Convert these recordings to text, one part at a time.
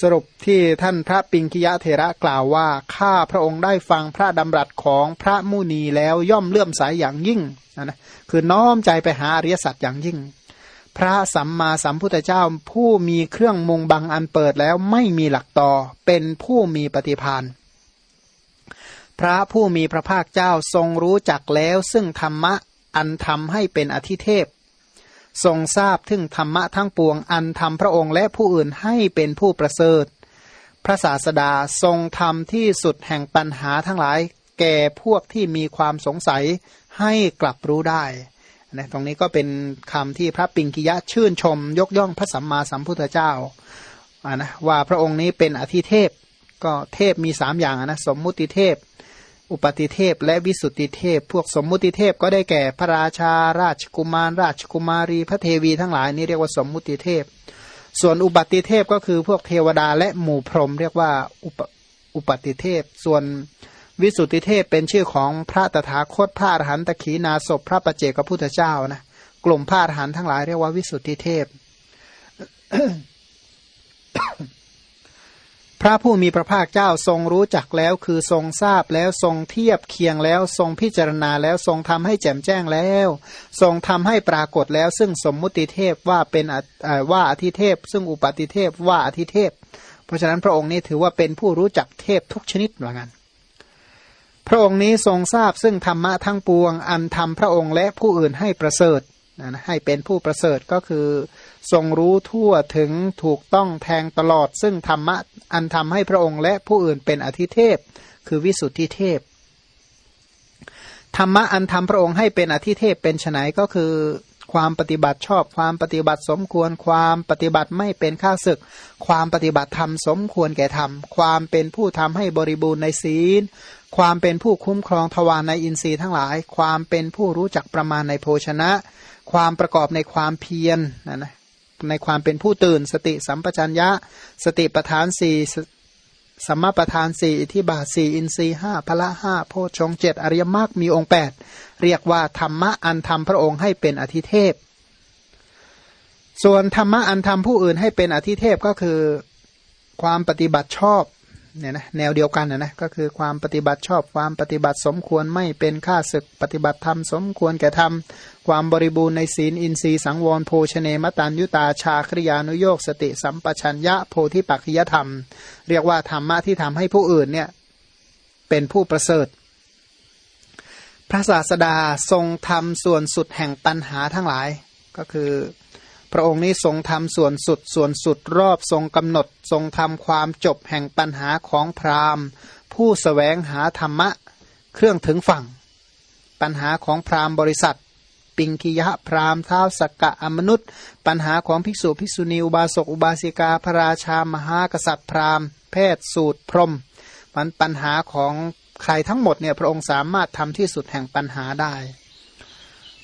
สรุปที่ท่านพระปิงคิยะเทระกล่าวว่าข้าพระองค์ได้ฟังพระดำรัสของพระมุนีแล้วย่อมเลื่อมใสยอย่างยิ่งนะนะคือน้อมใจไปหาอริยสัจอย่างยิ่ง พระสัมมาสัมพุทธเจ้าผู้มีเครื่องมุงบังอันเปิดแล้วไม่มีหลักต่อเป็นผู้มีปฏิพานพระผู้มีพระภาคเจ้าทรงรู้จักแล้วซึ่งธรรมะอันทำให้เป็นอธิเทพ ทรงทราบถึงธรรมะทั้งปวงอันทำพระองค์และผู้อื่นให้เป็นผู้ประเสริฐ พระศาสดาทรงทำที่สุดแห่งปัญหาทั้งหลาย แก่พวกที่มีความสงสัยให้กลับรู้ได้นะตรงนี้ก็เป็นคำที่พระปิงกิยะชื่นชม ยกย่องพระสัมมาสัมพุทธเจ้านะว่าพระองค์นี้เป็นอธิเทพ ก็เทพมีสามอย่างนะสมมุติเทพ อุปติเทพและวิสุทธิเทพ พวกสมมุติเทพก็ได้แก่พระราชา ราชกุมาร ราชกุมารี พระเทวีทั้งหลายนี่เรียกว่าสมมุติเทพ ส่วนอุบัติเทพก็คือพวกเทวดาและหมู่พรหมเรียกว่าอุปอุปติเทพ ส่วนวิสุทธิเทพเป็นชื่อของพระตถาคตพระอรหันตขีนาศพพระประเจกพุทธเจ้านะกลุ่มพระอรหันต์ทั้งหลายเรียกว่าวิสุทธิเทพ พระผู้มีพระภาคเจ้าทรงรู้จักแล้วคือทรงทราบแล้วทรงเทียบเคียงแล้วทรงพิจารณาแล้วทรงทำให้แจ่มแจ้งแล้ว ทรงทำให้ปรากฏแล้ว ซึ่งสมมุติเทพว่าเป็นว่าอธิเทพ ซึ่งอุปติเทพว่าอธิเทพ เพราะฉะนั้นพระองค์นี้ถือว่าเป็นผู้รู้จักเทพทุกชนิดเหมือนกันพระองค์นี้ทรงทราบซึ่งธรรมะทั้งปวง อันทำพระองค์และผู้อื่นให้ประเสริฐให้เป็นผู้ประเสริฐก็คือ ทรงรู้ทั่วถึงถูกต้องแทงตลอด ซึ่งธรรมะอันทำให้พระองค์และผู้อื่นเป็นอธิเทพ คือวิสุทธิเทพ ธรรมะอันทำพระองค์ให้เป็นอธิเทพเป็นไนก็คือความปฏิบัติชอบความปฏิบัติสมควร ความปฏิบัติไม่เป็นข้าศึก ความปฏิบัติธรรมสมควรแก่ธรรม ความเป็นผู้ทำให้บริบูรณ์ในศีล ความเป็นผู้คุ้มครองทวารในอินทรีย์ทั้งหลาย ความเป็นผู้รู้จักประมาณในโภชนะ ความประกอบในความเพียรนะนะ ในความเป็นผู้ตื่น สติสัมปชัญญะ สติปทานสี่สัมมาประธานสี่อิทิบาสี่อินทรีห้าพละห้าโพชงเจ็ดอริยมรรคมีองค์แปดเรียกว่าธรรมะอันทำพระองค์ให้เป็นอธิเทพ ส่วนธรรมะอันทำผู้อื่นให้เป็นอธิเทพก็คือ ความปฏิบัติชอบ เนี่ยนะแนวเดียวกันนะนะก็คือความปฏิบัติชอบความปฏิบัติสมควรไม่เป็นค่าศึกปฏิบัติธรรมสมควรแก่ธรรม ความบริบูรณ์ในศีลอินทรีย์สังวรโภชเนมตันยุตาชาคริยานุโยกสติสัมปชัญญะโพธิปัจจยธรรม เรียกว่าธรรมะที่ทำให้ผู้อื่นเนี่ยเป็นผู้ประเสริฐ พระศาสดาทรงทำส่วนสุดแห่งปัญหาทั้งหลายก็คือ พระองค์นี้ทรงทำส่วนสุดส่วนสุดรอบทรงกำหนด ทรงทำความจบแห่งปัญหาของพราหมณ์ ผู้สแสวงหาธรรมะ เครื่องถึงฝั่ง ปัญหาของพราหมณ์บริษัท ปิงคิยะพราหมณ์เท้าสกกะอมนุษย์ ปัญหาของภิกษุภิกษุณีอุบาสกอุบาสิกาพระราชามหากษัตริย์พราหมณ์ แพทย์สูตรพรมมันปัญหาของใครทั้งหมดเนี่ยพระองค์สามารถทำที่สุดแห่งปัญหาได้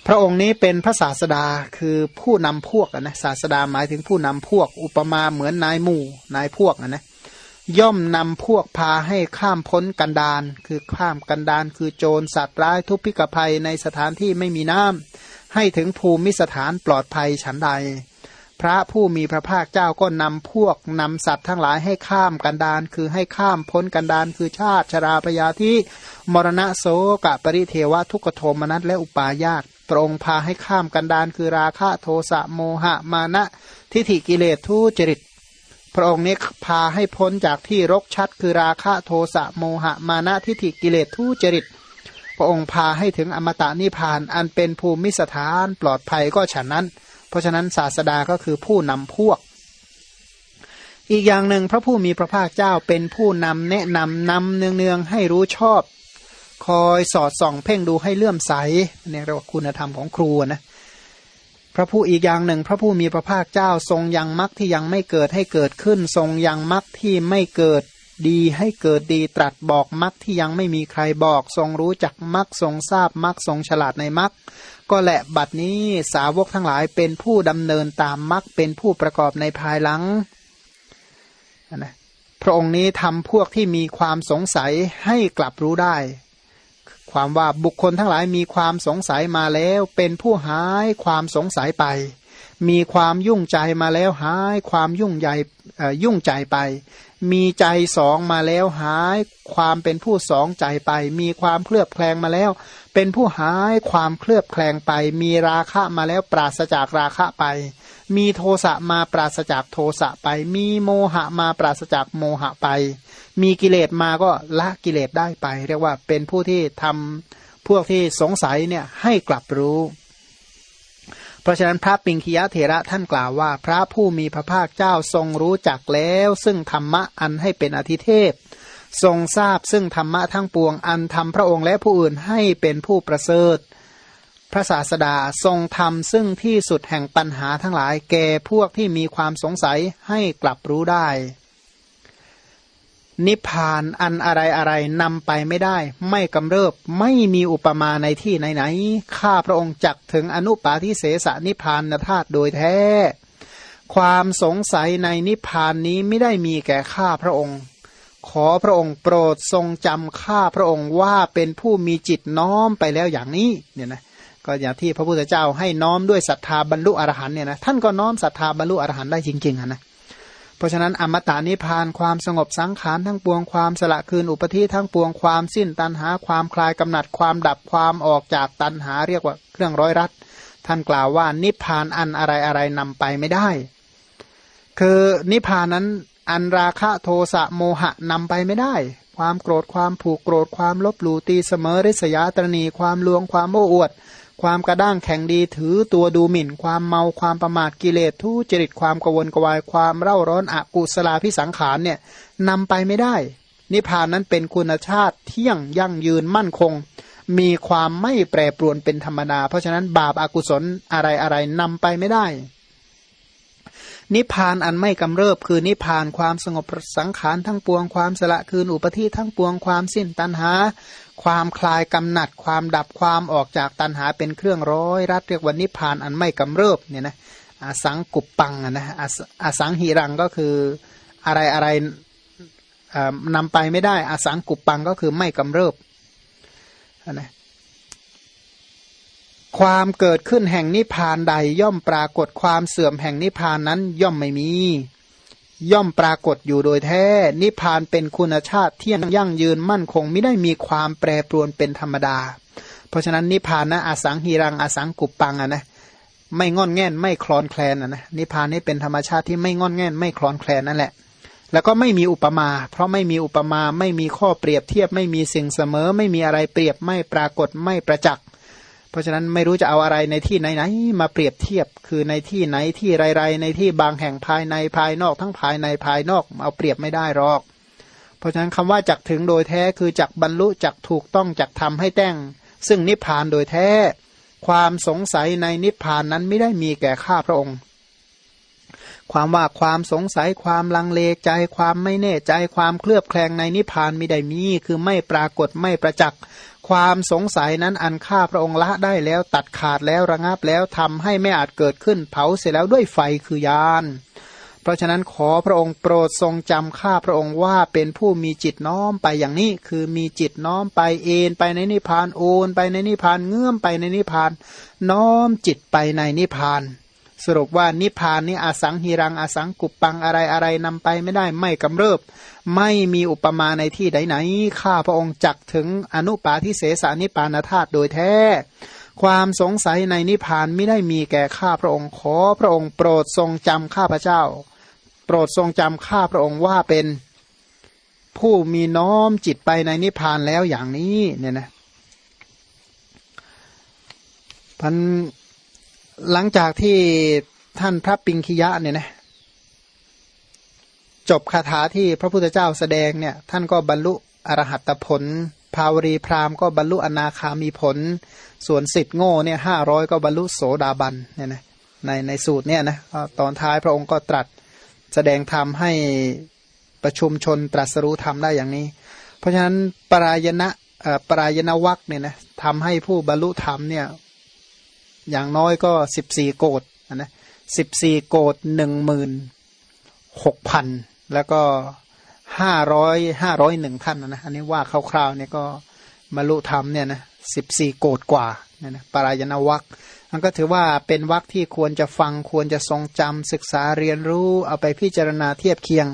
พระองค์นี้เป็นพระศาสดาคือผู้นำพวกนะศาสดาหมายถึงผู้นำพวก อุปมาเหมือนนายหมู่นายพวกนะย่อมนำพวกพาให้ข้ามพ้นกันดานคือข้ามกันดานคือโจรสัตว์ร้ายทุพพิกภัยในสถานที่ไม่มีน้ำให้ถึงภูมิสถานปลอดภัยฉันใด พระผู้มีพระภาคเจ้าก็นำพวกนำสัตว์ทั้งหลายให้ข้ามกันดานคือให้ข้ามพ้นกันดานคือชาติชราพยาธิมรณะโสกะปริเทวะทุกโทมนัสและอุปาญาต พระองค์พาให้ข้ามกันดานคือราคะโทสะโมหะมานะทิฏฐิกิเลสทุจริต พระองค์นี้พาให้พ้นจากที่รกชัด คือราคะโทสะโมหะมานะทิฏฐิกิเลสทุจริต พระองค์พาให้ถึงอมตะนิพานอันเป็นภูมิสถานปลอดภัยก็ฉันนั้น เพราะฉะนั้นศาสดาก็คือผู้นำพวกอีกอย่างหนึ่งพระผู้มีพระภาคเจ้าเป็นผู้นำแนะนำนำเนืองๆให้รู้ชอบ คอยสอดส่อง เพ่งดูให้เลื่อมใสเนี่ยเรียกว่าคุณธรรมของครูนะพระผู้อีกอย่างหนึ่ง พระผู้มีพระภาคเจ้าทรงยังมรรคที่ยังไม่เกิดให้เกิดขึ้น ทรงยังมรรคที่ไม่เกิดดีให้เกิดดีตรัสบอกมรรคที่ยังไม่มีใครบอก ทรงรู้จักมรรคทรงทราบมรรคทรงฉลาดในมรรคก็แหละบัดนี้สาวกทั้งหลายเป็นผู้ดำเนินตามมรรคเป็นผู้ประกอบในภายหลังนะพระองค์นี้ทำพวกที่มีความสงสัยให้กลับรู้ได้ ความว่าบุคคลทั้งหลายมีความสงสัยมาแล้ว เป็นผู้หายความสงสัยไป มีความยุ่งใจมาแล้วหายความยุ่งใหญ่ยุ่งใจไป มีใจสองมาแล้วหายความเป็นผู้สองใจไป มีความเคลือบแคลงมาแล้ว เป็นผู้หายความเคลือบแคลงไป มีราคะมาแล้วปราศจากราคะไป มีโทสะมาปราศจากโทสะไป มีโมหะมาปราศจากโมหะไป มีกิเลสมาก็ละกิเลสได้ไป เรียกว่าเป็นผู้ที่ทำพวกที่สงสัยเนี่ยให้กลับรู้ ราะฉะนั้นพระปิงคียะเถระท่านกล่าวว่า พระผู้มีพระภาคเจ้าทรงรู้จักแล้ว ซึ่งธรรมะอันให้เป็นอธิเทพ ทรงทราบซึ่งธรรมะทั้งปวงอันทำพระองค์และผู้อื่นให้เป็นผู้ประเสริฐ พระศาสดาทรงทำซึ่งที่สุดแห่งปัญหาทั้งหลายแก่พวกที่มีความสงสัยให้กลับรู้ได้ นิพพานอันอะไรอะไรนำไปไม่ได้ ไม่กำเริบไม่มีอุปมาในที่ไหนๆข้าพระองค์จักถึงอนุปาทิเสสนิพพานธาตุโดยแท้ ความสงสัยในนิพพานนี้ไม่ได้มีแก่ข้าพระองค์ ขอพระองค์โปรดทรงจำข้าพระองค์ว่าเป็นผู้มีจิตน้อมไปแล้วอย่างนี้เนี่ยนะก็อย่างที่พระพุทธเจ้าให้น้อมด้วยศรัทธาบรรลุอรหันเนี่ยนะท่านก็น้อมศรัทธาบรรลุอรหันได้จริงๆนะ เพราะฉะนั้นอมตะนิพานความสงบสังขารทั้งปวงความสละคืนอุปธิทั้งปวงความสิ้นตันหาความคลายกำหนัดความดับความออกจากตันหาเรียกว่าเครื่องร้อยรัดท่านกล่าวว่านิพานอันอะไรอะไรนำไปไม่ได้ คือนิพานนั้นอันราคะโทสะโมหะนำไปไม่ได้ ความโกรธความผูกโกรธความลบหลู่ตีเสมอริษยาตรณีความลวงความโอ้อวด ความกระด้างแข็งดีถือตัวดูหมิ่น ความเมาความประมาทกิเลสทุจริตความกวนกวายความเร่าร้อนอกุศลาพิสังขารเนี่ยนำไปไม่ได้ นิพพานนั้นเป็นคุณชาติเที่ยงยั่งยืนมั่นคง มีความไม่แปรปรวนเป็นธรรมดา เพราะฉะนั้นบาปอากุศลอะไรอะไรนำไปไม่ได้ นิพานอันไม่กำเริบคือนิพานความสงบสังขารทั้งปวงความสละคืนอุปธิทั้งปวงความสิ้นตัณหา ความคลายกำหนัด ความดับความออกจากตันหาเป็นเครื่องร้อยรัดเรียกว่านิพานอันไม่กำเริบเนี่ยนะอสังกุปปังนะอสังหิรังก็คืออะไรอะไรนำไปไม่ได้อสังกุปปังก็คือไม่กำเริบนะ ความเกิดขึ้นแห่งนิพานใดย่อมปรากฏความเสื่อมแห่งนิพานนั้นย่อมไม่มี ย่อมปรากฏอยู่โดยแท้ นิพพานเป็นคุณชาติเที่ยงยั่งยืนมั่นคงไม่ได้มีความแปรปรวนเป็นธรรมดา เพราะฉะนั้นนิพพานนะอสังหิรังอสังกุปปังอะนะไม่งอนแง่นไม่คลอนแคลนอะนะนิพพานนี่เป็นธรรมชาติที่ไม่งอนแง่นไม่คลอนแคลนนั่นแหละแล้วก็ไม่มีอุปมา เพราะไม่มีอุปมา ไม่มีข้อเปรียบเทียบ ไม่มีสิ่งเสมอ ไม่มีอะไรเปรียบ ไม่ปรากฏ ไม่ประจักษ์ เพราะฉะนั้นไม่รู้จะเอาอะไรในที่ไหนๆมาเปรียบเทียบคือในที่ไหนที่ไรๆในที่บางแห่งภายในภายนอกทั้งภายในภายนอกเอาเปรียบไม่ได้หรอก เพราะฉะนั้นคำว่าจักถึงโดยแท้คือจักบรรลุจักถูกต้องจักทำให้แต่ง ซึ่งนิพพานโดยแท้ ความสงสัยในนิพพานนั้นไม่ได้มีแก่ข้าพระองค์ ความว่าความสงสัยความลังเลใจความไม่แน่ใจความเคลือบแคลงในนิพพานไม่ได้มี คือไม่ปรากฏไม่ประจักษ์ความสงสัยนั้นอันข้าพระองค์ละได้แล้วตัดขาดแล้วระงับแล้วทำให้ไม่อาจเกิดขึ้นเผาเสร็จแล้วด้วยไฟคือยานเพราะฉะนั้นขอพระองค์โปรดทรงจำข้าพระองค์ว่าเป็นผู้มีจิตน้อมไปอย่างนี้ คือมีจิตน้อมไปเอ็นไปในนิพพานโอน ไปในนิพพานเงื่อมไปในนิพพาน น้อมจิตไปในนิพพาน สรุปว่านิพานนี้อสังหิรังอสังกุปปังอะไรอะไรนำไปไม่ได้ไม่กำเริบ ไม่มีอุปมาในที่ใดไหนข้าพระองค์จักถึงอนุปาทิเสสานิปานธาตุโดยแท้ ความสงสัยในนิพพานไม่ได้มีแก่ข้าพระองค์ขอพระองค์โปรดทรงจำข้าพระเจ้า โปรดทรงจำข้าพระองค์ว่าเป็นผู้มีน้อมจิตไปในนิพพานแล้วอย่างนี้เนี่ยนะพัน หลังจากที่ท่านพระปิงคิยะเนี่ยนะจบคาถาที่พระพุทธเจ้าแสดงเนี่ยท่านก็บรรลุอรหัตผล ภาวรีพราหมณ์ก็บรรลุอนาคามีผล ส่วนสิทธิ์โง่เนี่ยห้าร้อยก็บรรลุโสดาบันเนี่ยนะในในสูตรเนี่ยนะตอนท้ายพระองค์ก็ตรัสแสดงธรรมให้ประชุมชนตรัสรู้ธรรมได้อย่างนี้ เพราะฉะนั้นปรายณะปรายณวักเนี่ยนะทำให้ผู้บรรลุธรรมเนี่ย อย่างน้อยก็สิบสี่โกดนะสิบสี่โกดหนึ่งหมื่นหกพันแล้วก็ห้าร้อยห้าร้อยหนึ่งท่านนะอันนี้ว่าคร่าวๆเนี่ยก็บรรลุธรรมเนี่ยนะสิบสี่โกดกว่าเนี่ยนะปรายณวัคมันก็ถือว่าเป็นวัคที่ควรจะฟังควรจะทรงจำศึกษาเรียนรู้เอาไปพิจารณาเทียบเคียง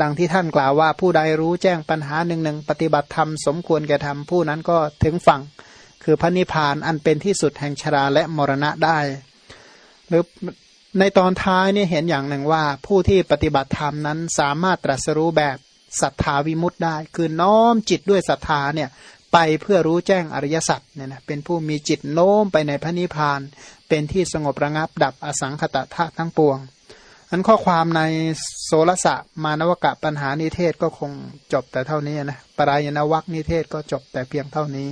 ดังที่ท่านกล่าวว่าผู้ใดรู้แจ้งปัญหาหนึ่งหนึ่งปฏิบัติธรรมสมควรแก่ธรรมผู้นั้นก็ถึงฝั่ง คือพระนิพพานอันเป็นที่สุดแห่งชราและมรณะได้ หรือในตอนท้ายนี่เห็นอย่างหนึ่งว่า ผู้ที่ปฏิบัติธรรมนั้นสามารถตรัสรู้แบบศรัทธาวิมุตต์ได้ คือน้อมจิตด้วยศรัทธาเนี่ยไปเพื่อรู้แจ้งอริยสัจเนี่ยนะเป็นผู้มีจิตโน้มไปในพระนิพพาน เป็นที่สงบระงับดับอสังขตะธาตุทั้งปวง อันข้อความในโสรสะมานวกะปัญหานิเทศก็คงจบแต่เท่านี้นะปรายณวัคนิเทศก็จบแต่เพียงเท่านี้